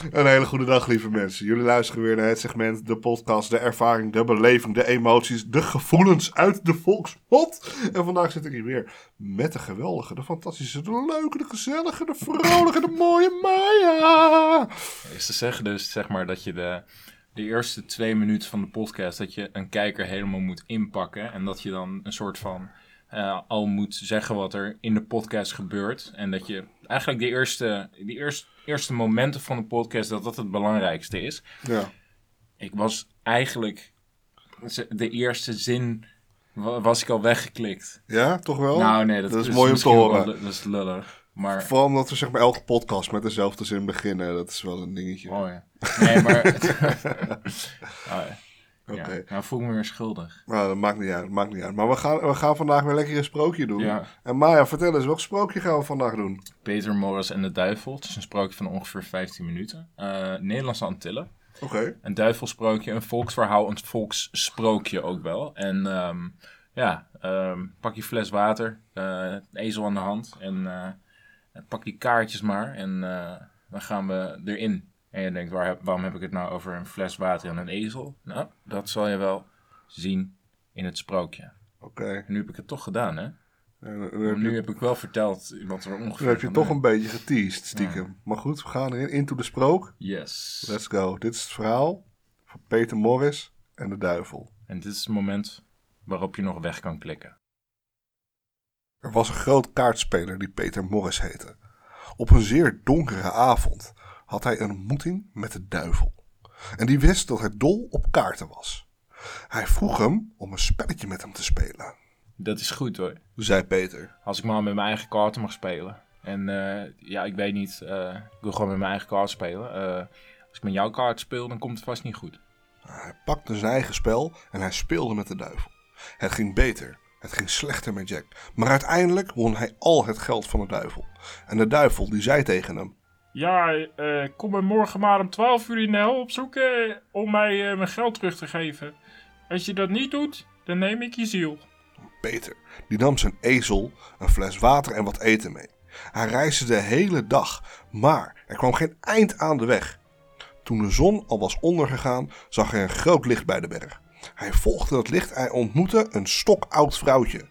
Een hele goede dag, lieve mensen. Jullie luisteren weer naar het segment, de podcast, de ervaring, de beleving, de emoties, de gevoelens uit de volksmond. En vandaag zit ik hier weer met de geweldige, de fantastische, de leuke, de gezellige, de vrolijke, de mooie Maya. Is te zeggen dus, zeg maar, dat je de, de eerste twee minuten van de podcast, dat je een kijker helemaal moet inpakken. En dat je dan een soort van eh, al moet zeggen wat er in de podcast gebeurt. En dat je eigenlijk de eerste, die eerste, eerste momenten van de podcast, dat dat het belangrijkste is. Ja. Ik was eigenlijk, de eerste zin wa- was ik al weggeklikt. Ja, toch wel? nou nee, dat, dat is is mooi om te wel horen. dat is lullig. Maar Vooral omdat we zeg maar elke podcast met dezelfde zin beginnen. Dat is wel een dingetje. Oh ja. Nee, maar... oh, ja. Oké. Ja, nou voel ik me weer schuldig. Nou, dat maakt niet uit, dat maakt niet uit. Maar we gaan, we gaan vandaag weer lekker een sprookje doen. Ja. En Maya, vertel eens, welk sprookje gaan we vandaag doen? Peter Morris en de Duivel. Het is een sprookje van ongeveer 15 minuten. Eh, Nederlandse Antillen. Oké. Een duivelsprookje, een volksverhaal, een volkssprookje ook wel. En ehm, ja, ehm, pak je fles water, eh, een ezel aan de hand en eh, pak die kaartjes maar. En dan gaan we erin. En je denkt, waar, heb- waarom heb ik het nou over een fles water en een ezel? Nou, dat zal je wel zien in het sprookje. Oké. Nu heb ik het toch gedaan, hè? En heb nu je, heb ik wel verteld wat er ongeveer... nu heb je toch de- een beetje geteased, stiekem. Maar goed, we gaan erin. Into the sprook. Yes. Let's go. Dit is het verhaal van Peter Morris en de duivel. En dit is het moment waarop je nog weg kan klikken. Er was een groot kaartspeler die Peter Morris heette. Op een zeer donkere avond had hij een ontmoeting met de duivel. En die wist dat hij dol op kaarten was. Hij vroeg hem om een spelletje met hem te spelen. Dat is goed hoor. Zei Peter. Als ik maar met mijn eigen kaarten mag spelen. En eh, ja, ik weet niet. eh, ik wil gewoon met mijn eigen kaart spelen. Eh, als ik met jouw kaart speel, dan komt het vast niet goed. Hij pakte zijn eigen spel en hij speelde met de duivel. Het ging beter, het ging slechter met Jack. Maar uiteindelijk won hij al het geld van de duivel. En de duivel die zei tegen hem: Ja, eh, kom me morgen maar om 12 uur in de hel opzoeken om mij eh, mijn geld terug te geven. Als je dat niet doet, dan neem ik je ziel. Peter, die nam zijn ezel, een fles water en wat eten mee. Hij reisde de hele dag, maar er kwam geen eind aan de weg. Toen de zon al was ondergegaan, zag hij een groot licht bij de berg. Hij volgde dat licht en ontmoette een stokoud vrouwtje.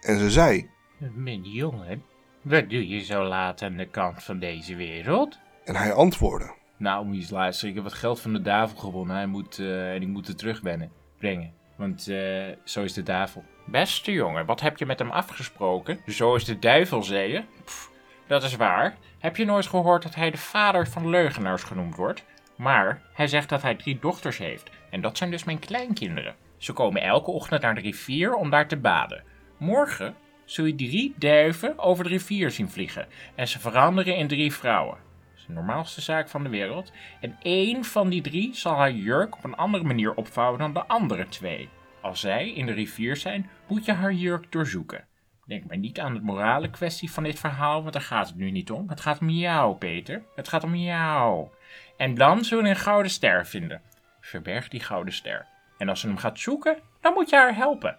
En ze zei, Mijn jongen, wat doe je zo laat aan de kant van deze wereld? en hij antwoordde, Nou, je eens luisteren. Ik heb wat geld van de duivel gewonnen. Hij moet, eh, en ik moet het terugbrengen. Brengen. Want eh, zo is de duivel. Beste jongen, wat heb je met hem afgesproken? Zo is de duivel, zei je? Pff, dat is waar. Heb je nooit gehoord dat hij de vader van leugenaars genoemd wordt? Maar hij zegt dat hij drie dochters heeft. En dat zijn dus mijn kleinkinderen. Ze komen elke ochtend naar de rivier om daar te baden. Morgen zul je drie duiven over de rivier zien vliegen. En ze veranderen in drie vrouwen. Dat is de normaalste zaak van de wereld. En één van die drie zal haar jurk op een andere manier opvouwen dan de andere twee. Als zij in de rivier zijn, moet je haar jurk doorzoeken. Denk maar niet aan de morale kwestie van dit verhaal, want daar gaat het nu niet om. Het gaat om jou, Peter. Het gaat om jou. En dan zullen we een gouden ster vinden. Verberg die gouden ster. En als ze hem gaat zoeken, dan moet je haar helpen.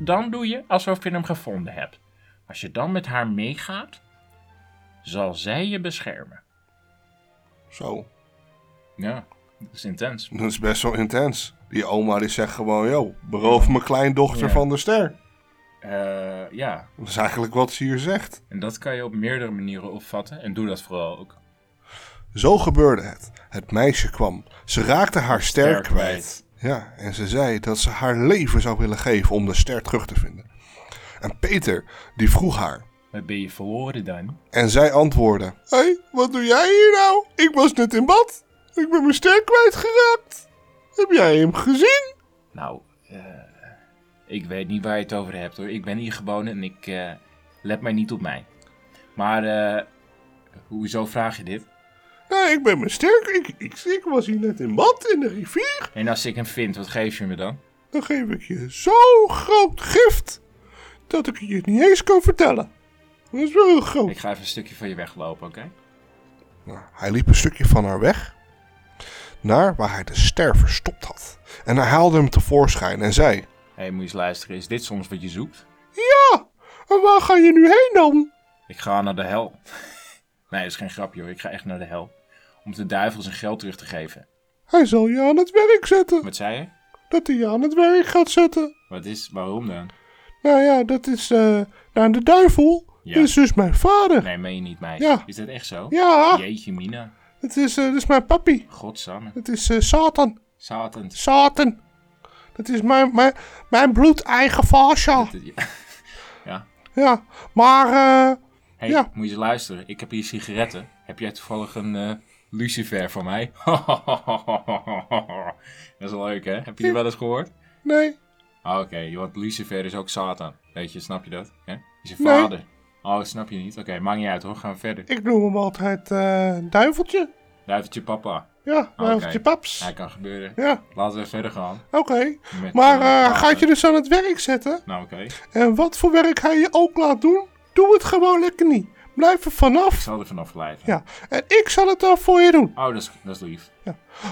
Dan doe je alsof je hem gevonden hebt. Als je dan met haar meegaat, zal zij je beschermen. zo, Ja, dat is intens. dat is best wel intens. Die oma die zegt gewoon, yo, beroof mijn kleindochter Ja. van de ster. Eh, ja, Dat is eigenlijk wat ze hier zegt. en dat kan je op meerdere manieren opvatten. En doe dat vooral ook. Zo gebeurde het. Het meisje kwam. Ze raakte haar ster, Ster kwijt. Ja, en ze zei dat ze haar leven zou willen geven om de ster terug te vinden. En Peter, die vroeg haar. Wat ben je verloren dan? En zij antwoordde: Hé, hey, wat doe jij hier nou? Ik was net in bad. Ik ben mijn ster kwijtgeraakt. Heb jij hem gezien? Nou, eh, ik weet niet waar je het over hebt hoor. Ik ben hier gewoon en ik eh, let mij niet op mij. Maar, eh, hoezo vraag je dit? Nee, ik ben mijn ster. Ik, ik, ik was hier net in bad in de rivier. En als ik hem vind, wat geef je me dan? Dan geef ik je zo'n groot gift dat ik je niet eens kan vertellen. Dat is wel heel groot. Ik ga even een stukje van je weglopen, oké? Nou, hij liep een stukje van haar weg naar waar hij de ster verstopt had. En hij haalde hem tevoorschijn en zei: Hé, hey, moet je eens luisteren. Is dit soms wat je zoekt? Ja, en waar ga je nu heen dan? Ik ga naar de hel. nee, dat is geen grapje hoor. Ik ga echt naar de hel. Om de duivel zijn geld terug te geven. Hij zal je aan het werk zetten. Wat zei je? Dat hij je aan het werk gaat zetten. Wat is, waarom dan? Nou ja, dat is... eh nou, de duivel Ja. is dus mijn vader. Nee, meen je niet, meisje? Ja. Is dat echt zo? Ja, Jeetje, Mina. het is, eh, dat is mijn papi. Godsamme. Het is eh, Satan. Satan. Satan. Dat is mijn, mijn, mijn bloedeigen vaasja. Ja. ja. Ja, maar... eh Hey, Ja. moet je eens luisteren. Ik heb hier sigaretten. Heb jij toevallig een eh, lucifer voor mij? dat is wel leuk, hè? Heb je die wel eens gehoord? nee, Ah, Oké, want lucifer is ook Satan. Weet je, snap je dat? Hè? Is je Nee. vader. Oh, snap je niet? Oké, maakt niet uit hoor. Gaan we verder. ik noem hem altijd eh duiveltje. Duiveltje papa. Ja, duiveltje Oké. paps. Hij kan gebeuren. Ja, Laten we verder gaan. oké. Maar praten. gaat je dus aan het werk zetten? Nou, oké. En wat voor werk hij je ook laat doen, doe het gewoon lekker niet. Blijf er Ik vanaf. zal er vanaf blijven. Ja, en ik zal het dan voor je doen. Oh, dat is, dat is lief.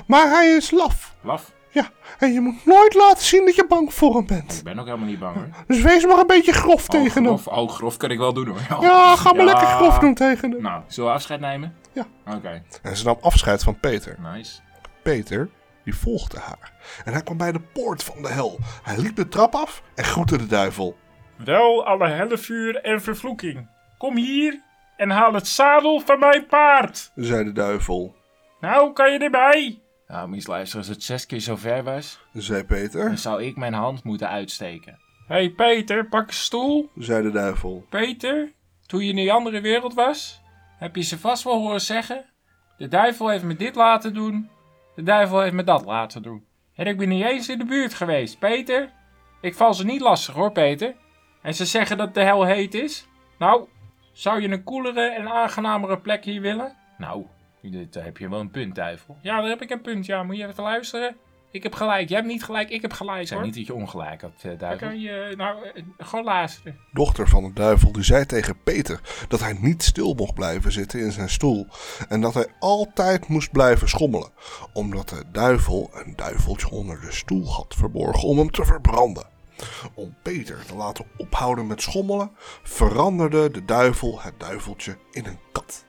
Maar hij is laf. Laf. Ja, en je moet nooit laten zien dat je bang voor hem Ik bent. ben ook helemaal niet bang hoor. Dus wees maar een beetje grof Oh, tegen hem. grof. Oh, grof kan ik wel doen hoor. Ja, ga maar Ja. lekker grof doen tegen hem. Nou, zullen we afscheid nemen? Ja. Oké, En ze nam afscheid van Peter. nice. Peter, die volgde haar. En hij kwam bij de poort van de hel. Hij liep de trap af en groette de duivel. Wel alle hellevuur en vervloeking. Kom hier en haal het zadel van mijn paard. Zei de duivel. Nou, kan je erbij? Nou, luisteren. Als het zes keer zo ver was, Zei Peter. dan zou ik mijn hand moeten uitsteken. Hé hey Peter, pak een stoel. Zei de duivel. Peter, toen je in die andere wereld was, heb je ze vast wel horen zeggen. De duivel heeft me dit laten doen. De duivel heeft me dat laten doen. En ik ben niet eens in de buurt geweest. Peter, ik val ze niet lastig hoor, Peter. En ze zeggen dat de hel heet is. Nou, zou je een koelere en aangenamere plek hier willen? Nou, dit heb je wel een punt, duivel. Ja, daar heb ik een punt. Ja, moet je even luisteren? Ik heb gelijk. Jij hebt niet gelijk, ik heb gelijk Ik zei hoor. niet dat je ongelijk had, eh, Dan duivel. kan je, nou, eh, gewoon luisteren. Dochter van de duivel die zei tegen Peter dat hij niet stil mocht blijven zitten in zijn stoel. En dat hij altijd moest blijven schommelen. Omdat de duivel een duiveltje onder de stoel had verborgen om hem te verbranden. Om Peter te laten ophouden met schommelen, veranderde de duivel het duiveltje in een kat.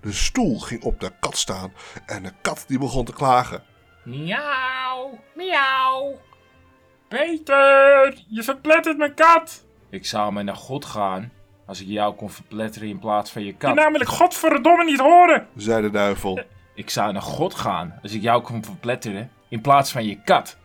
De stoel ging op de kat staan en de kat die begon te klagen. Miauw, miauw. Peter, je verplettert mijn kat. Ik zou maar naar God gaan als ik jou kon verpletteren in plaats van je Je kat. namelijk godverdomme niet horen. Zei de duivel. Ik zou naar God gaan als ik jou kon verpletteren in plaats van je kat.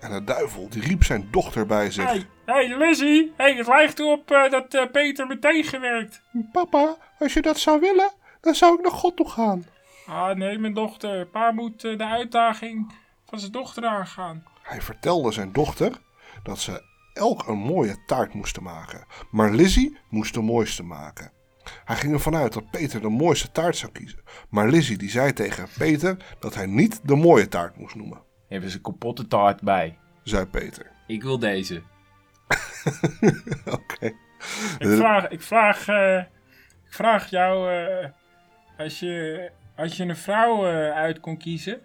En de duivel die riep zijn dochter bij zich. Hé, hey, hey, Lizzie. Hey, het lijkt erop eh, dat eh, Peter me tegenwerkt. Papa, als je dat zou willen, dan zou ik naar God toe gaan. Ah, nee, mijn dochter. Pa moet eh, de uitdaging van zijn dochter aangaan. Hij vertelde zijn dochter dat ze elk een mooie taart moesten maken, maar Lizzie moest de mooiste maken. Hij ging ervan uit dat Peter de mooiste taart zou kiezen, maar Lizzie die zei tegen Peter dat hij niet de mooie taart moest noemen, Hebben ze een kapotte taart bij. zei Peter. Ik wil deze. Oké. Ik vraag, ik vraag, eh, ik vraag jou, eh, als, je, als je een vrouw eh, uit kon kiezen,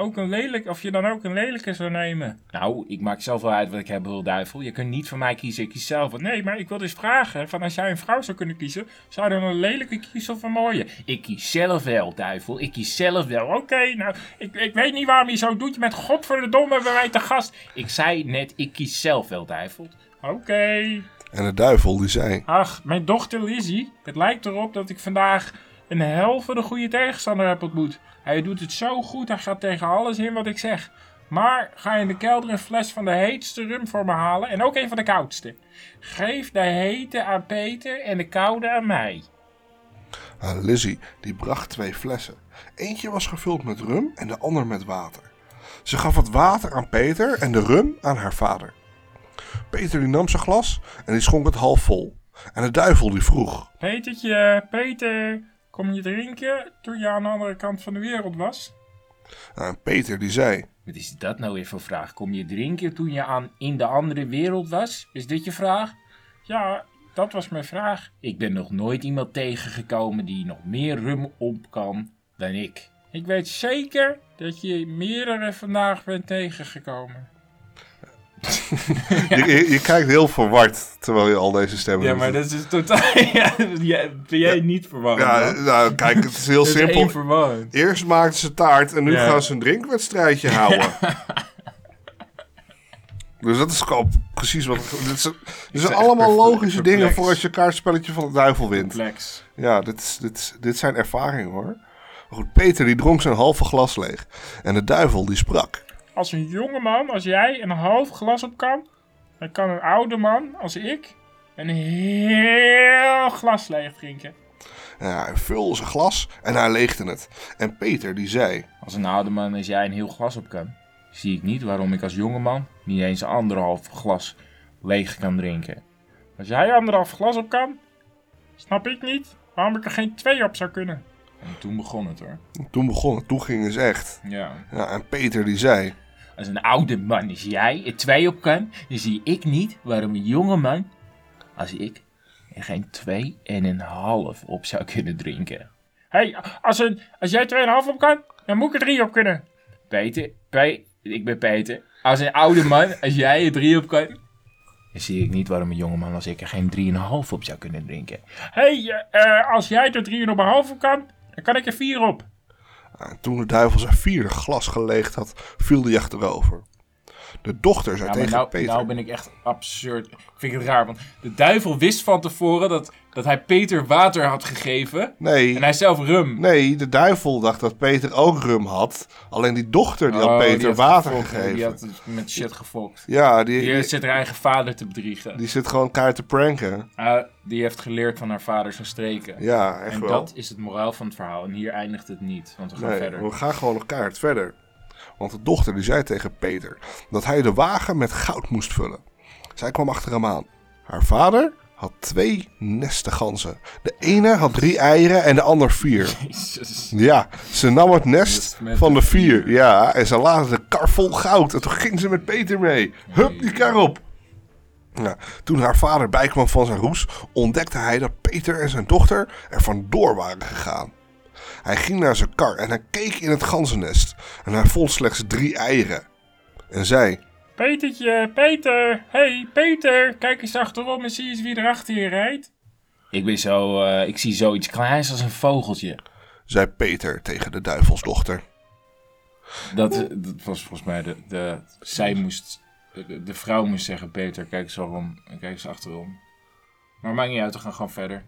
ook een lelijk, of je dan ook een lelijke zou nemen. Nou, ik maak zelf wel uit wat ik heb, wil duivel. Je kunt niet van mij kiezen, ik kies zelf. wat. Nee, maar ik wil dus vragen, van als jij een vrouw zou kunnen kiezen, zou je dan een lelijke kiezen of een mooie? Ik kies zelf wel, duivel. Ik kies zelf wel. Oké, nou, ik, ik weet niet waarom je zo doet. Je bent godverdomme bij mij te gast. Ik zei net, ik kies zelf wel, duivel. Oké. En de duivel die zei, Ach, mijn dochter Lizzie, het lijkt erop dat ik vandaag een de goede tegenstander heb ontmoet. Hij doet het zo goed, hij gaat tegen alles in wat ik zeg. Maar ga in de kelder een fles van de heetste rum voor me halen en ook een van de koudste. Geef de hete aan Peter en de koude aan mij. Ah, Lizzie die bracht twee flessen. Eentje was gevuld met rum en de ander met water. Ze gaf het water aan Peter en de rum aan haar vader. Peter die nam zijn glas en die schonk het half vol. En de duivel die vroeg, Petertje, Peter, kom je drinken toen je aan de andere kant van de wereld was? En Peter die zei, Wat is dat nou weer voor vraag? Kom je drinken toen je aan in de andere wereld was? Is dit je vraag? Ja, dat was mijn vraag. Ik ben nog nooit iemand tegengekomen die nog meer rum op kan dan ik. Ik weet zeker dat je meerdere vandaag bent tegengekomen. je, je, je kijkt heel verward terwijl je al deze stemmen Ja, maar dat is totaal... Ja, ben jij niet verwarrend? Ja, nou, kijk, het is heel is simpel. verwarrend. Eerst maakten ze taart en nu gaan ze een drinkwedstrijdje houden. Dus dat is gewoon precies wat... Dit zijn, dit zijn allemaal perplex- logische dingen voor als je kaartspelletje van de duivel wint. Complex. Ja, dit, is, dit, is- dit zijn ervaringen hoor. Maar goed, Peter die dronk zijn halve glas leeg. En de duivel die sprak. Als een jonge man als jij een half glas op kan, dan kan een oude man als ik een heel glas leeg drinken. Ja, hij vulde zijn glas en hij leegde het. En Peter die zei... Als een oude man als jij een heel glas op kan, zie ik niet waarom ik als jonge man niet eens een anderhalf glas leeg kan drinken. Als jij anderhalf glas op kan, snap ik niet waarom ik er geen twee op zou kunnen. En toen begon het hoor. Toen begon het, toen ging het echt. Ja. Ja, en Peter die zei... Als een oude man als jij er twee op kan, dan zie ik niet waarom een jonge man als ik er geen twee en een half op zou kunnen drinken. Hé, hey, als, een, als jij tweeënhalf op kan, dan moet ik er drie op kunnen. Peter, Pe ik ben Peter. Als een oude man, als jij er drie op kan, dan zie ik niet waarom een jonge man als ik er geen drieënhalf op zou kunnen drinken. Hé, hey, eh, eh, als jij er drie en op een half op kan, dan kan ik er vier op. En toen de duivel zijn vierde glas geleegd had, viel hij achterover. De dochter zei Ja, tegen nou, Peter... nou ben ik echt absurd. Ik vind het raar, want de duivel wist van tevoren dat, dat hij Peter water had gegeven. nee, En hij zelf rum. nee, de duivel dacht dat Peter ook rum had. Alleen die dochter die had Oh, Peter die had water gefokt, gegeven. Die had het met shit gefokt. Ja, die, Die die, zit haar eigen vader te bedriegen. die zit gewoon kaart te pranken. Ah, die heeft geleerd van haar vader zijn streken. Ja, echt en wel. dat is het moraal van het verhaal. En hier eindigt het niet, want we gaan nee, verder. we gaan gewoon nog kaart verder. Want de dochter die zei tegen Peter dat hij de wagen met goud moest vullen. Zij kwam achter hem aan. Haar vader had twee nesten ganzen. De ene had drie eieren en de ander vier. Jezus. Ja, ze nam het nest van de vier. Ja, en ze laadde de kar vol goud. En toen ging ze met Peter mee. Hup, die kar op. Toen haar vader bijkwam van zijn roes, ontdekte hij dat Peter en zijn dochter er vandoor waren gegaan. Hij ging naar zijn kar en hij keek in het ganzennest. En hij vond slechts drie eieren. En zei, Petertje, Peter, hey Peter, kijk eens achterom en zie eens wie er achter je rijdt. Ik, ben zo, eh, ik zie zoiets kleins als een vogeltje. zei Peter tegen de duivelsdochter. Dat, dat was volgens mij de, de zij moest, de, de vrouw moest zeggen, Peter, kijk eens om en kijk eens achterom. Maar maakt niet uit, we gaan gewoon verder.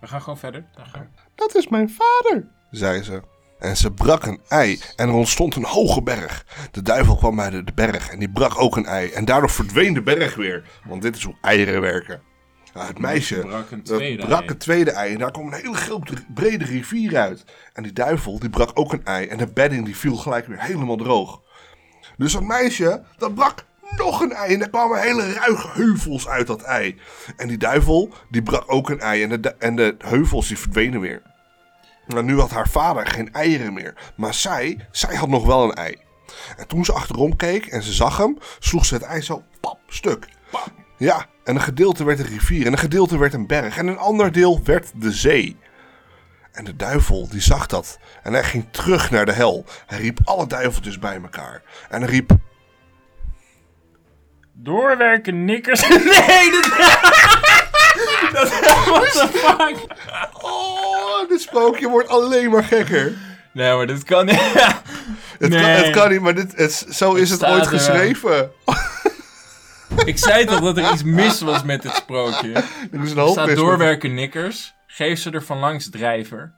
We gaan gewoon verder. Gaan- Dat is mijn vader, zei ze. En ze brak een ei en er ontstond een hoge berg. De duivel kwam bij de, de berg en die brak ook een ei. En daardoor verdween de berg weer. Want dit is hoe eieren werken. Nou, het meisje brak een dat tweede brak ei. het tweede ei. En daar kwam een hele grote, brede rivier uit. En die duivel die brak ook een ei. En de bedding die viel gelijk weer helemaal droog. Dus dat meisje, dat brak nog een ei. En er kwamen hele ruige heuvels uit dat ei. En die duivel, die brak ook een ei. En de, en de heuvels die verdwenen weer. Maar nu had haar vader geen eieren meer. Maar zij, zij had nog wel een ei. En toen ze achterom keek en ze zag hem, sloeg ze het ei zo pap, stuk. Ja, en een gedeelte werd een rivier en een gedeelte werd een berg en een ander deel werd de zee. En de duivel die zag dat en hij ging terug naar de hel. Hij riep alle duiveltjes bij elkaar. En hij riep, Doorwerken, nikkers. Nee, dat... dat what the fuck? oh, dit sprookje wordt alleen maar gekker. Nee, maar dat kan niet. Het, kan, Nee. het kan niet, maar dit, het, zo is het ooit geschreven. Ik zei toch dat er iets mis was met dit sprookje. Er Dit is een hoop staat doorwerken nikkers. Geef ze er van langs drijver.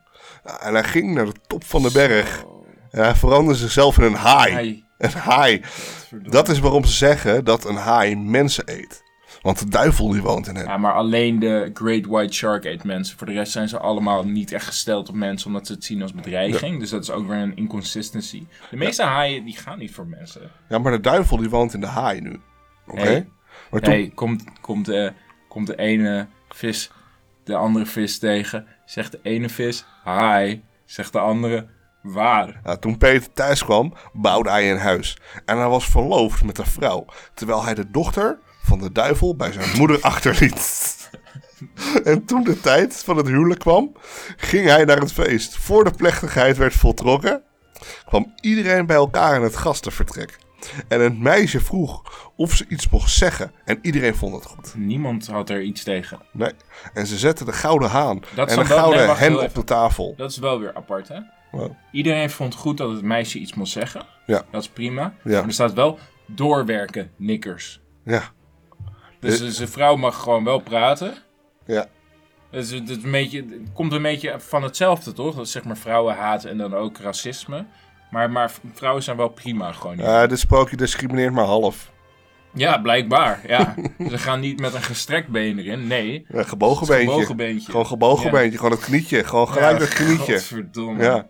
En hij ging naar de top van de berg. En hij veranderde zichzelf in een haai. Een haai. Dat is waarom ze zeggen dat een haai mensen eet. Want de duivel die woont in hen. Ja, maar alleen de Great White Shark eet mensen. Voor de rest zijn ze allemaal niet echt gesteld op mensen, omdat ze het zien als bedreiging. Dus dat is ook weer een inconsistency. De meeste haaien, die gaan niet voor mensen. Ja, maar de duivel die woont in de haai nu. Oké? Maar toen, komt, komt, de, komt de ene vis de andere vis tegen. Zegt de ene vis, hi. Zegt de andere, waar? ja, toen Peter thuis kwam, bouwde hij een huis. En hij was verloofd met een vrouw. Terwijl hij de dochter van de duivel bij zijn moeder achterliet. En toen de tijd van het huwelijk kwam, ging hij naar het feest. Voor de plechtigheid werd voltrokken, kwam iedereen bij elkaar in het gastenvertrek. En het meisje vroeg of ze iets mocht zeggen. En iedereen vond het goed. Niemand had er iets tegen. Nee. En ze zetten de gouden haan Dat en de gouden hen op de tafel. Dat is wel weer apart, hè? Wow. Iedereen vond goed dat het meisje iets moest zeggen. Ja. Dat is prima. Ja. Maar er staat wel doorwerken, nikkers. Ja. Dus Eh. uh, zijn vrouw mag gewoon wel praten. Ja. Dus het, het, een beetje, het komt een beetje van hetzelfde, toch? Dat is zeg maar vrouwenhaat en dan ook racisme. Maar, maar vrouwen zijn wel prima gewoon. Ja, dit sprookje discrimineert maar half. Ja, blijkbaar. Ja. Ze gaan niet met een gestrekt been erin. Nee. Een gebogen Het een beentje. gebogen beentje. Gewoon gebogen Ja. beentje. Gewoon het knietje. Gewoon gelijk Ja, dat knietje. Godverdomme. Ja.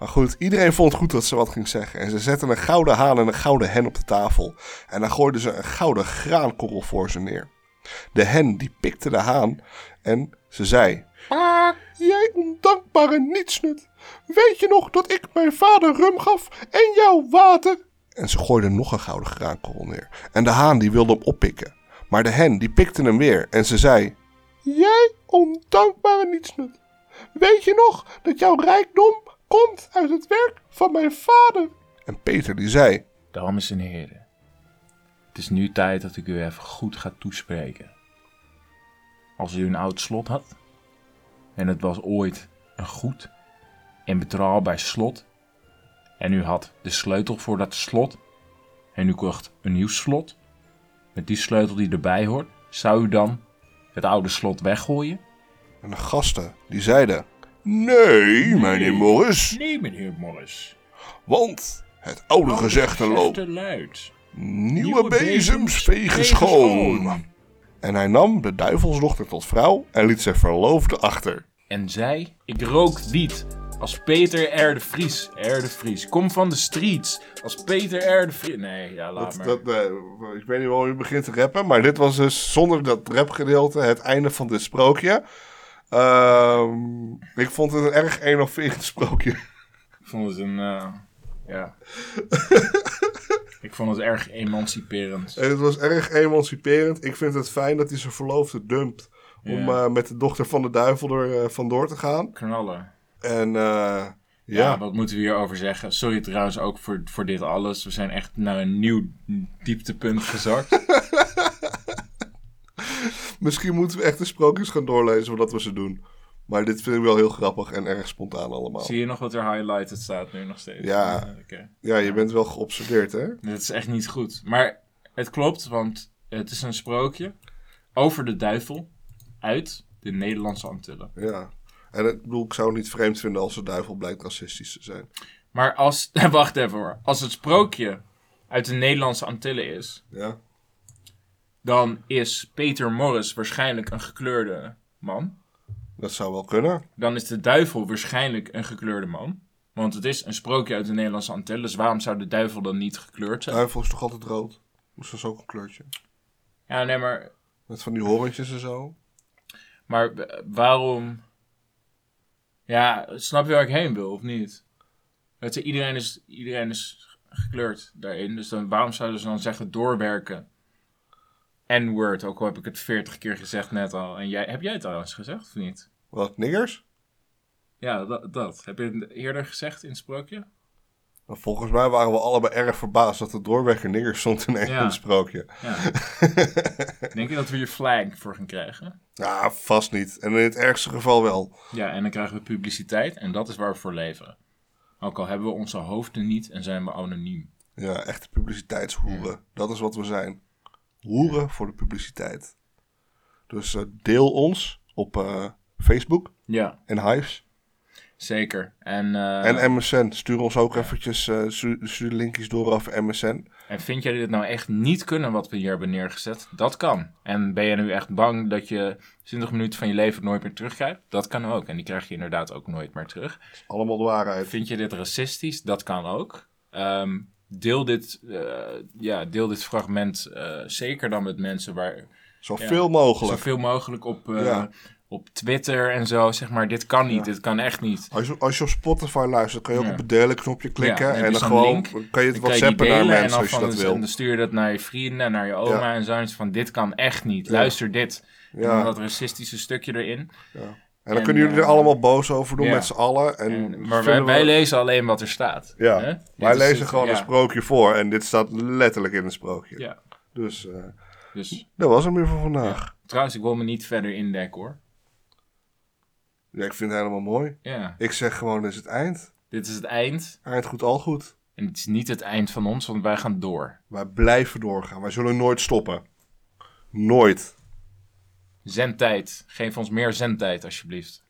Maar goed, iedereen vond goed dat ze wat ging zeggen. En ze zetten een gouden haan en een gouden hen op de tafel. En dan gooiden ze een gouden graankorrel voor ze neer. De hen die pikte de haan en ze zei... Ah, jij ondankbare nietsnut. Weet je nog dat ik mijn vader rum gaf en jou water? En ze gooiden nog een gouden graankorrel neer. En de haan die wilde hem oppikken. Maar de hen die pikte hem weer en ze zei... Jij ondankbare nietsnut. Weet je nog dat jouw rijkdom komt uit het werk van mijn vader? En Peter die zei... Dames en heren, het is nu tijd dat ik u even goed ga toespreken. Als u een oud slot had, en het was ooit een goed en betrouwbaar slot, en u had de sleutel voor dat slot, en u kocht een nieuw slot, met die sleutel die erbij hoort, zou u dan het oude slot weggooien? En de gasten die zeiden... Nee, meneer Morris, Nee, meneer Morris. want het oude gezegde loopt... Nieuwe bezems vegen schoon. En hij nam de duivelsdochter tot vrouw en liet zijn verloofde achter. En zij, ik rook wiet. Als Peter R. de Vries. R. de Vries. Kom van de streets. Als Peter R. de Vries. Nee, ja, laat maar. Dat, eh, ik weet niet waarom u begint te rappen, maar dit was dus zonder dat rapgedeelte het einde van dit sprookje. Ehm, ik vond het een erg enerverend sprookje. Ik vond het een... eh, ja. ik vond het erg emanciperend. En het was erg emanciperend. Ik vind het fijn dat hij zijn verloofde dumpt om eh, met de dochter van de duivel er eh, vandoor te gaan. Knallen. En eh, Ja. ja, wat moeten we hierover zeggen? Sorry trouwens ook voor, voor dit alles. We zijn echt naar een nieuw dieptepunt gezakt. misschien moeten we echt de sprookjes gaan doorlezen voordat we ze doen. Maar dit vind ik wel heel grappig en erg spontaan allemaal. Zie je nog wat er highlighted staat nu nog steeds? Ja. Ja, je bent wel geobsedeerd, hè? Dat is echt niet goed. Maar het klopt, want het is een sprookje over de duivel uit de Nederlandse Antillen. Ja. En ik bedoel, ik zou het niet vreemd vinden als de duivel blijkt racistisch te zijn. Maar als, wacht even hoor, als het sprookje uit de Nederlandse Antillen is, Ja. Dan is Peter Morris waarschijnlijk een gekleurde man. Dat zou wel kunnen. Dan is de duivel waarschijnlijk een gekleurde man. Want het is een sprookje uit de Nederlandse Antillen, dus waarom zou de duivel dan niet gekleurd zijn? Duivel is toch altijd rood? Dus dat is ook een kleurtje. Ja, nee, maar, Met van die horentjes en zo. maar w- waarom... Ja, snap je waar ik heen wil, of niet? Het, iedereen, is, iedereen is gekleurd daarin, dus dan, waarom zouden ze dan zeggen doorwerken? N-word, ook al heb ik het veertig keer gezegd net al. En jij, heb jij het trouwens gezegd, of niet? Wat, niggers? Ja, dat, dat. Heb je het eerder gezegd in het sprookje? Nou, volgens mij waren we allebei erg verbaasd dat er doorwerker niggers stond in een Ja. sprookje. Ja. Denk je dat we hier flag voor gaan krijgen? Ja, vast niet. En in het ergste geval wel. Ja, en dan krijgen we publiciteit en dat is waar we voor leven. Ook al hebben we onze hoofden niet en zijn we anoniem. Ja, echte publiciteitshoeren. Dat is wat we zijn. Hoeren voor de publiciteit. Dus eh, deel ons op eh, Facebook Ja, en Hives. zeker. En, eh, En MSN. Stuur ons ook eventjes stuur, stuur linkjes door over MSN. en vind jij dit nou echt niet kunnen wat we hier hebben neergezet? Dat kan. En ben je nu echt bang dat je 20 minuten van je leven nooit meer terugkrijgt? Dat kan ook. En die krijg je inderdaad ook nooit meer terug. Allemaal de waarheid. Vind je dit racistisch? Dat kan ook. Ehm, deel, dit, eh, ja, deel dit fragment eh, zeker dan met mensen waar Zoveel mogelijk. zoveel mogelijk op, eh, Ja. op Twitter en zo. Zeg maar, dit kan niet, dit kan echt niet. Als je, als je op Spotify luistert, kan je ook op het delen knopje klikken. Dan en dan gewoon link. kan je het je die whatsappen naar en mensen als je dat en wil. dan stuur je dat naar je vrienden en naar je oma en zo. En van, dit kan echt niet. Luister dit. En dan dat racistische stukje erin. Ja. Dan En, kunnen jullie er eh, allemaal boos over doen ja. met z'n allen. En En- maar wij, we- lezen alleen wat er staat. Ja, Hè? Wij lezen het- gewoon een sprookje voor. En dit staat letterlijk in een sprookje. Ja, Dus eh, dus dat was hem weer voor vandaag. trouwens, ik wil me niet verder indekken hoor. Ja, ik vind het helemaal mooi. Ja, Ik zeg gewoon, dit is het eind. dit is het eind. Eind goed, al goed. En het is niet het eind van ons, want wij gaan door. Wij blijven doorgaan. Wij zullen nooit stoppen. Nooit. Zendtijd. Geef ons meer zendtijd, alsjeblieft.